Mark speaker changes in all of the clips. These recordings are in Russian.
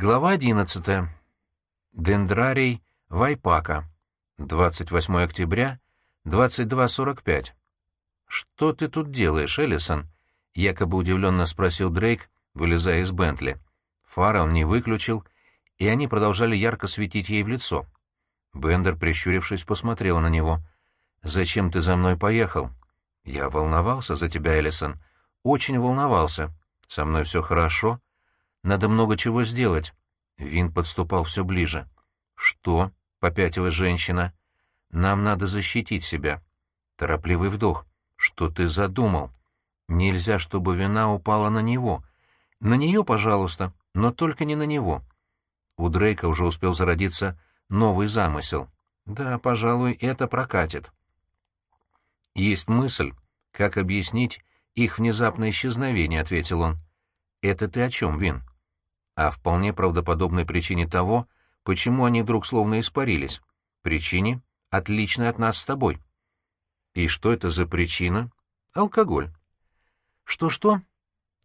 Speaker 1: Глава 11. Дендрарий Вайпака. 28 октября, 22.45. «Что ты тут делаешь, Эллисон?» — якобы удивленно спросил Дрейк, вылезая из Бентли. Фара он не выключил, и они продолжали ярко светить ей в лицо. Бендер, прищурившись, посмотрел на него. «Зачем ты за мной поехал?» «Я волновался за тебя, Эллисон. Очень волновался. Со мной все хорошо. Надо много чего сделать». Вин подступал все ближе. «Что?» — попятилась женщина. «Нам надо защитить себя». Торопливый вдох. «Что ты задумал? Нельзя, чтобы вина упала на него. На нее, пожалуйста, но только не на него». У Дрейка уже успел зародиться новый замысел. Да, пожалуй, это прокатит. Есть мысль, как объяснить их внезапное исчезновение, — ответил он. Это ты о чем, Вин? О вполне правдоподобной причине того, почему они вдруг словно испарились. Причине, отличной от нас с тобой. И что это за причина? Алкоголь. Что-что?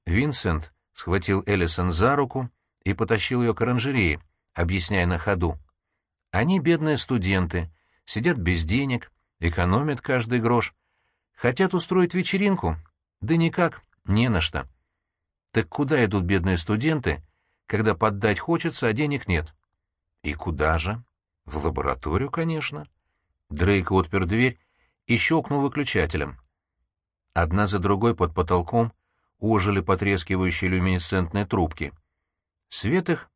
Speaker 1: Винсент схватил Эллисон за руку и потащил ее к оранжерее, объясняя на ходу. Они бедные студенты, сидят без денег, экономят каждый грош. Хотят устроить вечеринку? Да никак, не на что. Так куда идут бедные студенты, когда поддать хочется, а денег нет? И куда же? В лабораторию, конечно. Дрейк отпер дверь и щелкнул выключателем. Одна за другой под потолком ожили потрескивающие люминесцентные трубки. Свет их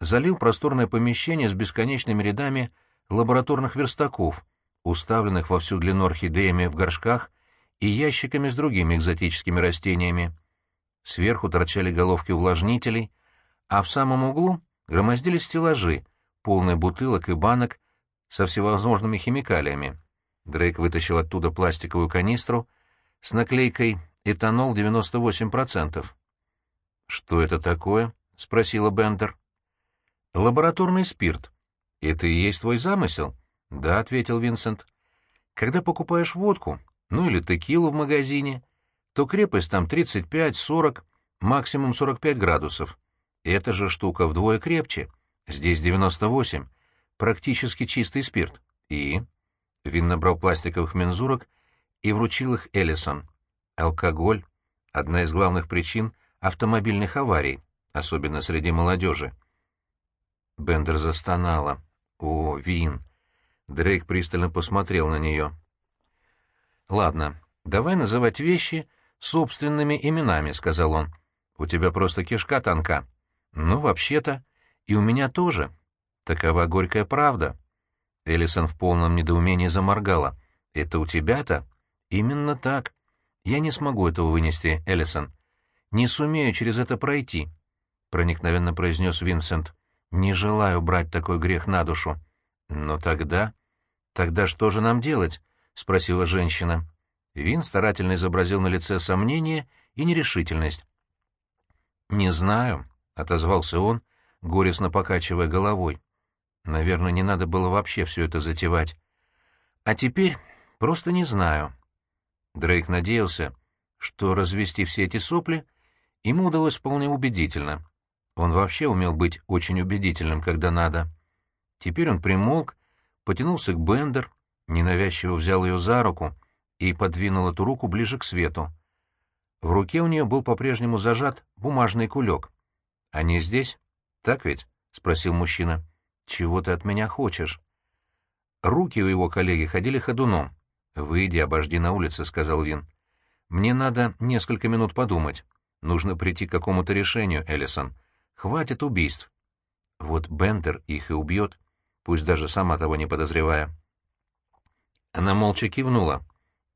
Speaker 1: залил просторное помещение с бесконечными рядами лабораторных верстаков, уставленных во всю длину орхидеями в горшках и ящиками с другими экзотическими растениями. Сверху торчали головки увлажнителей, а в самом углу громоздились стеллажи, полные бутылок и банок со всевозможными химикалиями. Дрейк вытащил оттуда пластиковую канистру с наклейкой «Этанол 98%. «Что это такое?» — спросила Бентер. «Лабораторный спирт. Это и есть твой замысел?» «Да», — ответил Винсент. «Когда покупаешь водку, ну или текилу в магазине, то крепость там 35-40, максимум 45 градусов. Эта же штука вдвое крепче. Здесь 98. Практически чистый спирт. И...» Вин набрал пластиковых мензурок и вручил их Эллисон. «Алкоголь — одна из главных причин автомобильных аварий, особенно среди молодежи. Бендер застонала. «О, Вин!» Дрейк пристально посмотрел на нее. «Ладно, давай называть вещи собственными именами», — сказал он. «У тебя просто кишка тонка». «Ну, вообще-то. И у меня тоже. Такова горькая правда». Эллисон в полном недоумении заморгала. «Это у тебя-то?» «Именно так. Я не смогу этого вынести, Эллисон. Не сумею через это пройти», — проникновенно произнес Винсент. Не желаю брать такой грех на душу. Но тогда... Тогда что же нам делать? — спросила женщина. Вин старательно изобразил на лице сомнение и нерешительность. «Не знаю», — отозвался он, горестно покачивая головой. «Наверное, не надо было вообще все это затевать. А теперь просто не знаю». Дрейк надеялся, что развести все эти сопли ему удалось вполне убедительно. Он вообще умел быть очень убедительным, когда надо. Теперь он примолк, потянулся к Бендер, ненавязчиво взял ее за руку и подвинул эту руку ближе к свету. В руке у нее был по-прежнему зажат бумажный кулек. «Они здесь? Так ведь?» — спросил мужчина. «Чего ты от меня хочешь?» Руки у его коллеги ходили ходуном. «Выйди, обожди на улице», — сказал Вин. «Мне надо несколько минут подумать. Нужно прийти к какому-то решению, Эллисон. Хватит убийств. Вот Бендер их и убьет, пусть даже сама того не подозревая. Она молча кивнула.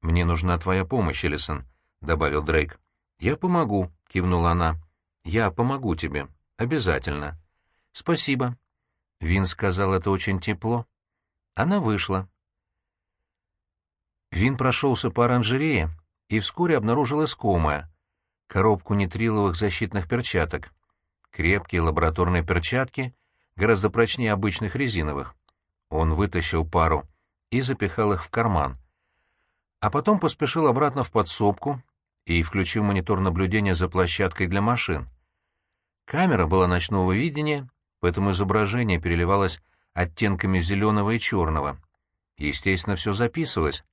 Speaker 1: «Мне нужна твоя помощь, Элисон», — добавил Дрейк. «Я помогу», — кивнула она. «Я помогу тебе. Обязательно». «Спасибо». Вин сказал это очень тепло. Она вышла. Вин прошелся по оранжерее и вскоре обнаружил искомое — коробку нитриловых защитных перчаток. Крепкие лабораторные перчатки гораздо прочнее обычных резиновых. Он вытащил пару и запихал их в карман. А потом поспешил обратно в подсобку и включил монитор наблюдения за площадкой для машин. Камера была ночного видения поэтому изображение переливалось оттенками зеленого и черного. Естественно, все записывалось.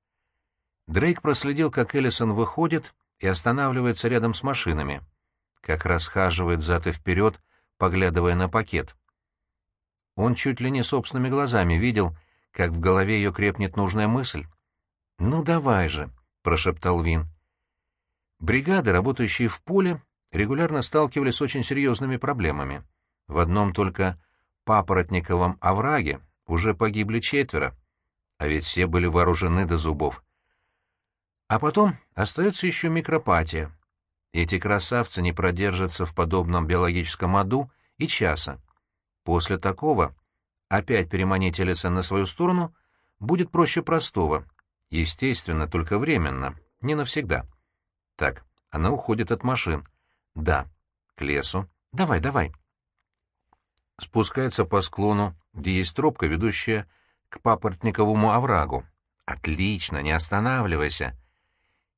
Speaker 1: Дрейк проследил, как Эллисон выходит и останавливается рядом с машинами. Как расхаживает взад и вперед, поглядывая на пакет. Он чуть ли не собственными глазами видел, как в голове ее крепнет нужная мысль. «Ну давай же», — прошептал Вин. Бригады, работающие в поле, регулярно сталкивались с очень серьезными проблемами. В одном только папоротниковом овраге уже погибли четверо, а ведь все были вооружены до зубов. А потом остается еще микропатия. Эти красавцы не продержатся в подобном биологическом аду и часа. После такого опять переманить Элисон на свою сторону будет проще простого. Естественно, только временно, не навсегда. Так, она уходит от машин. Да, к лесу. Давай, давай. Спускается по склону, где есть тропка, ведущая к папоротниковому оврагу. Отлично, не останавливайся.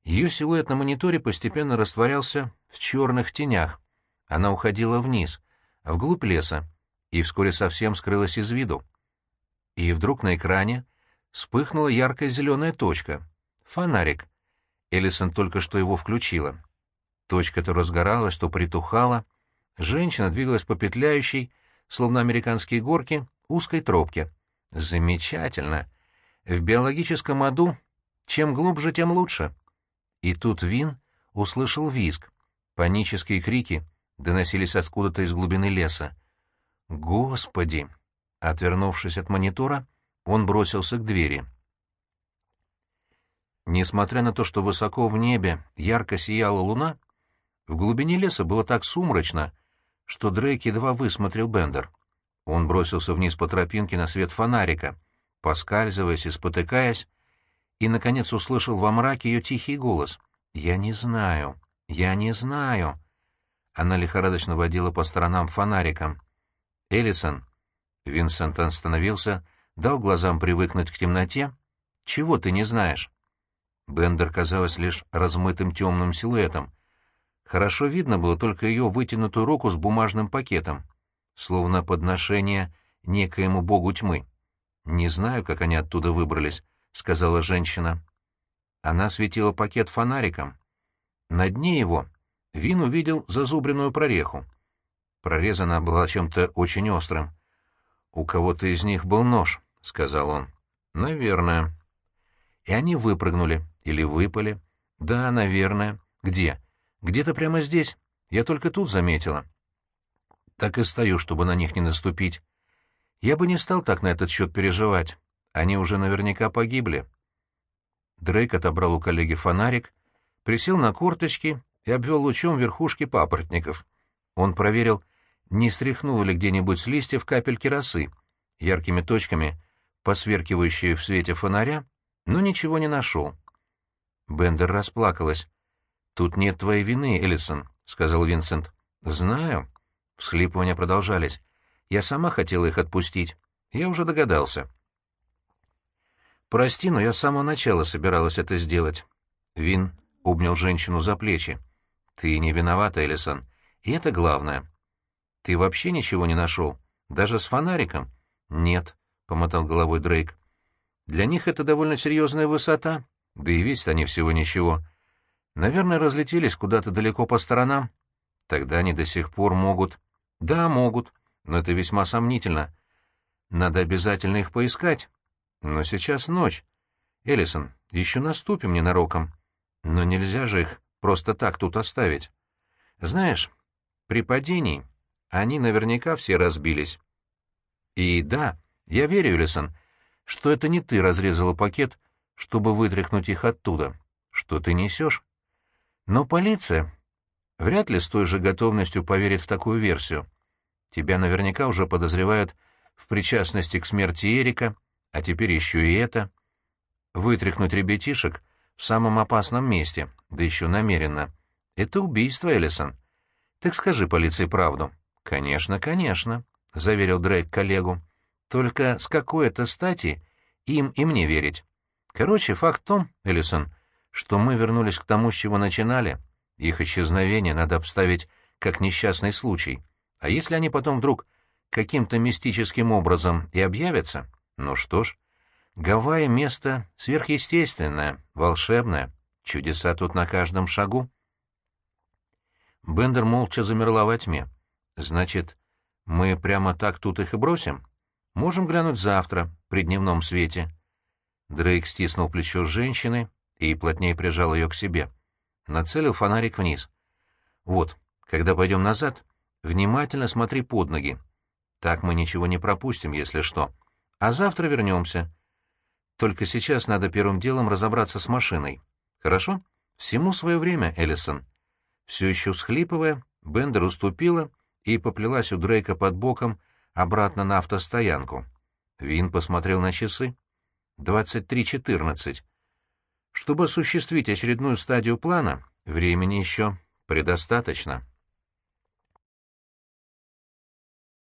Speaker 1: Ее силуэт на мониторе постепенно растворялся в черных тенях. Она уходила вниз, вглубь леса, и вскоре совсем скрылась из виду. И вдруг на экране вспыхнула яркая зеленая точка. Фонарик. Эллисон только что его включила. Точка то разгоралась, то притухала. Женщина двигалась по петляющей, словно американские горки, узкой тропке. Замечательно. В биологическом аду чем глубже, тем лучше. И тут Вин услышал визг. Панические крики доносились откуда-то из глубины леса. «Господи!» Отвернувшись от монитора, он бросился к двери. Несмотря на то, что высоко в небе ярко сияла луна, в глубине леса было так сумрачно, что Дрейк едва высмотрел Бендер. Он бросился вниз по тропинке на свет фонарика, поскальзываясь и спотыкаясь, и, наконец, услышал во мраке ее тихий голос. «Я не знаю, я не знаю». Она лихорадочно водила по сторонам фонариком. «Эллисон». Винсент остановился, дал глазам привыкнуть к темноте. «Чего ты не знаешь?» Бендер казалась лишь размытым темным силуэтом. Хорошо видно было только ее вытянутую руку с бумажным пакетом, словно подношение некоему богу тьмы. Не знаю, как они оттуда выбрались, — сказала женщина. Она светила пакет фонариком. На дне его Вин увидел зазубренную прореху. Прорезана была чем-то очень острым. «У кого-то из них был нож», — сказал он. «Наверное». И они выпрыгнули. Или выпали. «Да, наверное. Где?» «Где-то прямо здесь. Я только тут заметила». Так и стою, чтобы на них не наступить. Я бы не стал так на этот счет переживать. Они уже наверняка погибли. Дрейк отобрал у коллеги фонарик, присел на корточки и обвел лучом верхушки папоротников. Он проверил, не стряхнуло ли где-нибудь с листьев капельки росы, яркими точками, посверкивающие в свете фонаря, но ничего не нашел. Бендер расплакалась. «Тут нет твоей вины, Эллисон», — сказал Винсент. «Знаю». Всхлипывания продолжались. «Я сама хотела их отпустить. Я уже догадался». «Прости, но я с самого начала собиралась это сделать». Вин обнял женщину за плечи. «Ты не виновата, Элисон. И это главное. Ты вообще ничего не нашел? Даже с фонариком?» «Нет», — помотал головой Дрейк. «Для них это довольно серьезная высота, да и весят они всего ничего. Наверное, разлетелись куда-то далеко по сторонам. Тогда они до сих пор могут...» «Да, могут, но это весьма сомнительно. Надо обязательно их поискать». Но сейчас ночь. Эллисон, еще наступим ненароком. Но нельзя же их просто так тут оставить. Знаешь, при падении они наверняка все разбились. И да, я верю, Эллисон, что это не ты разрезала пакет, чтобы вытряхнуть их оттуда. Что ты несешь? Но полиция вряд ли с той же готовностью поверит в такую версию. Тебя наверняка уже подозревают в причастности к смерти Эрика, а теперь еще и это. Вытряхнуть ребятишек в самом опасном месте, да еще намеренно. Это убийство, Эллисон. Так скажи полиции правду. Конечно, конечно, — заверил Дрейк коллегу. Только с какой это стати им и мне верить? Короче, факт в том, Эллисон, что мы вернулись к тому, с чего начинали. Их исчезновение надо обставить как несчастный случай. А если они потом вдруг каким-то мистическим образом и объявятся, ну что ж, Гавайи — место сверхъестественное, волшебное, чудеса тут на каждом шагу. Бендер молча замерла во тьме. Значит, мы прямо так тут их и бросим? Можем глянуть завтра, при дневном свете. Дрейк стиснул плечо женщины и плотнее прижал ее к себе. Нацелил фонарик вниз. Вот, когда пойдем назад, внимательно смотри под ноги. Так мы ничего не пропустим, если что. А завтра вернемся. Только сейчас надо первым делом разобраться с машиной. Хорошо? Всему свое время, Эллисон. Все еще всхлипывая, Бендер уступила и поплелась у Дрейка под боком обратно на автостоянку. Вин посмотрел на часы. 23.14. Чтобы осуществить очередную стадию плана, времени еще предостаточно.